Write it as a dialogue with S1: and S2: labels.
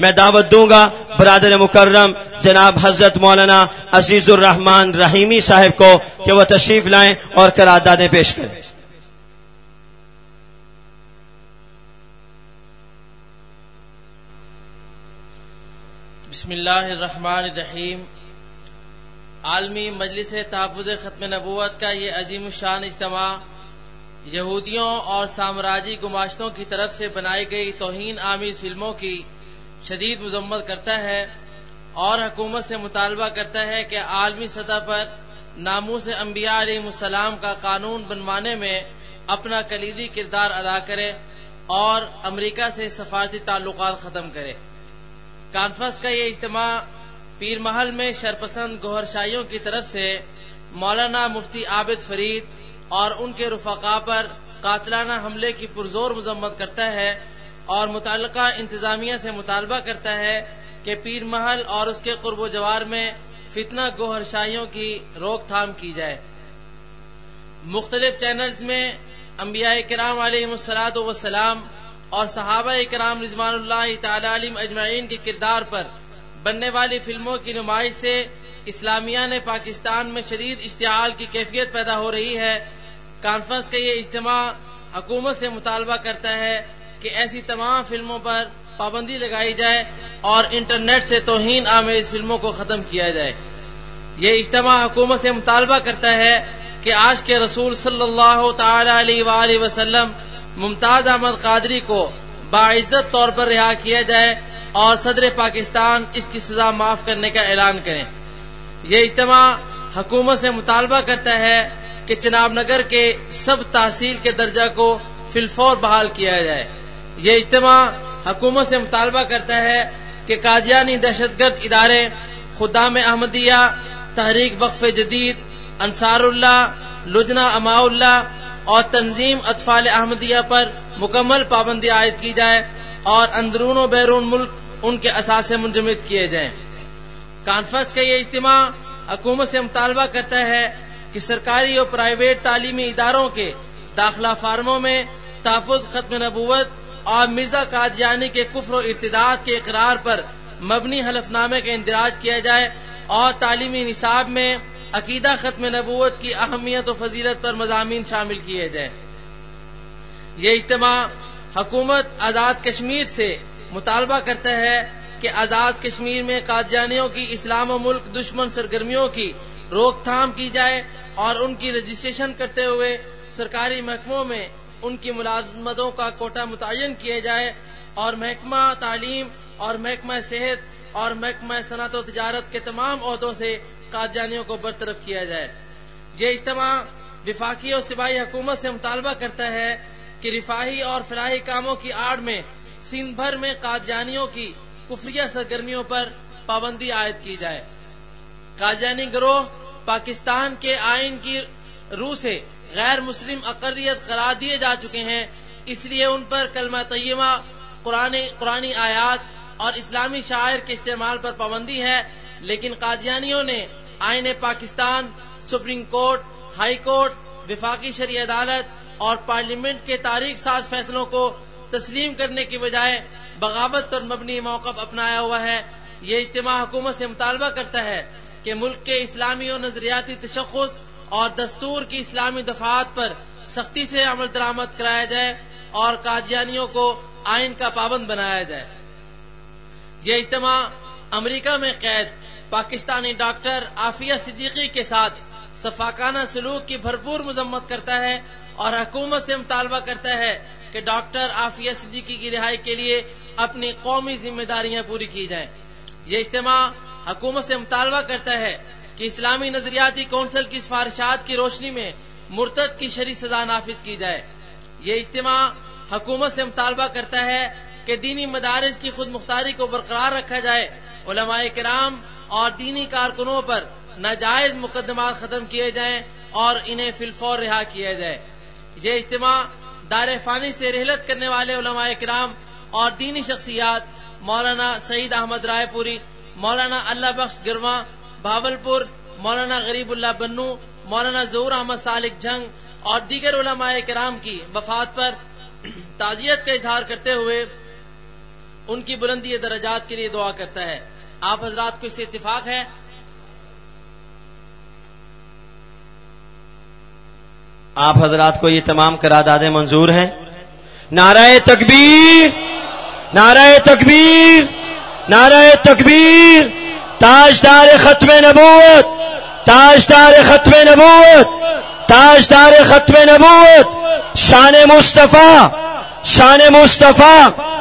S1: میں دعوت دوں گا برادر مکرم جناب حضرت مولانا عزیز الرحمان رحیمی صاحب کو کہ وہ تشریف لائیں اور قراردادیں پیش کریں۔
S2: بسم اللہ الرحمن الرحیم۔ عالمی مجلس تحفظ ختم نبوت کا یہ عظیم الشان اجتماع یہودیوں اور سامراجی گماشتوں کی طرف سے بنائی گئی توہین آمیز فلموں کی شدید مذمت کرتا ہے اور حکومت سے مطالبہ کرتا ہے کہ عالمی سطح پر ناموس انبیاء علیہ السلام کا قانون بنوانے میں اپنا کلیدی کردار ادا کرے اور امریکہ سے سفارتی تعلقات ختم کرے۔ کانفرنس کا یہ اجتماع پیر محل میں شرپسند گوہر شاہیوں کی طرف سے مولانا مفتی عابد فرید اور ان کے رفقا پر قاتلانہ حملے کی پرزور مذمت کرتا ہے۔ اور متعلقہ انتظامیہ سے مطالبہ کرتا ہے کہ پیر محل اور اس کے قرب و جوار میں فتنہ گوہر شاہیوں کی روک تھام کی جائے۔ مختلف چینلز میں انبیاء کرام علیہ السلاۃ وسلام اور صحابہ کرام رضوان اللہ تعالی علم اجمعین کے کردار پر بننے والی فلموں کی نمائش سے اسلامیہ نے پاکستان میں شدید اشتعال کی کیفیت پیدا ہو رہی ہے۔ کانفرنس کا یہ اجتماع حکومت سے مطالبہ کرتا ہے کہ ایسی تمام فلموں پر پابندی لگائی جائے اور انٹرنیٹ سے توہین آمیز فلموں کو ختم کیا جائے۔ یہ اجتماع حکومت سے مطالبہ کرتا ہے کہ آج کے رسول صلی اللہ تعالی علیہ وآلہ وسلم ممتاز احمد قادری کو باعزت طور پر رہا کیا جائے اور صدر پاکستان اس کی سزا معاف کرنے کا اعلان کریں۔ یہ اجتماع حکومت سے مطالبہ کرتا ہے کہ چناب نگر کے سب تحصیل کے درجہ کو فلفور بحال کیا جائے۔ یہ اجتماع حکومت سے مطالبہ کرتا ہے کہ قادیانی دہشت گرد ادارے خدام احمدیہ، تحریک وقف جدید، انصار اللہ لجنا اما اللہ اور تنظیم اطفال احمدیہ پر مکمل پابندی عائد کی جائے اور اندرون و بیرون ملک ان کے اثاثے منجمد کیے جائیں۔ کانفرنس کا یہ اجتماع حکومت سے مطالبہ کرتا ہے کہ سرکاری اور پرائیویٹ تعلیمی اداروں کے داخلہ فارموں میں تحفظ ختم نبوت اور مرزا قادیانی کے کفر و ارتداد کے اقرار پر مبنی حلف نامے کا اندراج کیا جائے اور تعلیمی نصاب میں عقیدہ ختم نبوت کی اہمیت و فضیلت پر مضامین شامل کیے جائیں۔ یہ اجتماع حکومت آزاد کشمیر سے مطالبہ کرتا ہے کہ آزاد کشمیر میں قادیانیوں کی اسلام و ملک دشمن سرگرمیوں کی روک تھام کی جائے اور ان کی رجسٹریشن کرتے ہوئے سرکاری محکموں میں ان کی ملازمتوں کا کوٹا متعین کیا جائے اور محکمہ تعلیم اور محکمہ صحت اور محکمہ صنعت و تجارت کے تمام عہدوں سے قادیانیوں کو برطرف کیا جائے۔ یہ اجتماع وفاقی اور سپاہی حکومت سے مطالبہ کرتا ہے کہ رفاہی اور فلاحی کاموں کی آڑ میں، سندھ بھر میں قادیانیوں کی کفریہ سرگرمیوں پر پابندی عائد کی جائے۔ قادیانی گروہ پاکستان کے آئین کی روح سے غیر مسلم اقلیت قرار دیے جا چکے ہیں۔ اس لیے ان پر کلمہ طیبہ، قرآن آیات اور اسلامی شاعر کے استعمال پر پابندی ہے۔ لیکن قادیانیوں نے آئین Pakistan, supreme court, high court, وفاقی شرعی عدالت اور پارلیمنٹ کے تاریخ ساز فیصلوں کو تسلیم کرنے کی بجائے بغاوت پر مبنی موقف اپنایا ہوا ہے۔ یہ اجتماع حکومت سے مطالبہ کرتا ہے کہ ملک کے اسلامی اور نظریاتی تشخص اور دستور کی اسلامی دفعات پر سختی سے عمل درآمد کرایا جائے اور قادیانیوں کو آئین کا پابند بنایا جائے۔ یہ اجتماع امریکہ میں قید، پاکستانی ڈاکٹر عافیہ صدیقی کے ساتھ صفاقانہ سلوک کی بھرپور مذمت کرتا ہے اور حکومت سے مطالبہ کرتا ہے کہ ڈاکٹر عافیہ صدیقی کی رہائی کے لیے اپنی قومی ذمہ داریاں پوری کی جائیں۔ یہ اجتماع حکومت سے مطالبہ کرتا ہے کہ اسلامی نظریاتی کونسل کی سفارشات کی روشنی میں مرتد کی شرح سزا نافذ کی جائے۔ یہ اجتماع حکومت سے مطالبہ کرتا ہے کہ دینی مدارس کی خود مختاری کو برقرار رکھا جائے۔ علماء کرام اور دینی کارکنوں پر ناجائز مقدمات ختم کیے جائیں اور انہیں فلفور رہا کیا جائے۔ یہ اجتماع دار فانی سے رحلت کرنے والے علماء کرام اور دینی شخصیات مولانا سعید احمد رائے پوری، مولانا اللہ بخش گرواں بھاول پور مولانا غریب اللہ بنو، مولانا ظہور احمد سالک جنگ اور دیگر علماء کرام کی وفات پر تعزیت کا اظہار کرتے ہوئے ان کی بلندی درجات کے لیے دعا کرتا ہے۔ آپ حضرات کو اس سے اتفاق ہے؟
S1: آپ حضرات کو یہ تمام قراردادیں منظور ہیں؟ نعرہ تکبیر! نعرہ تکبیر! نعرہ تکبیر! تاجدار ختم نبوت تاجدار ختم نبوت تاجدار ختم نبوت شان مصطفیٰ شان مصطفیٰ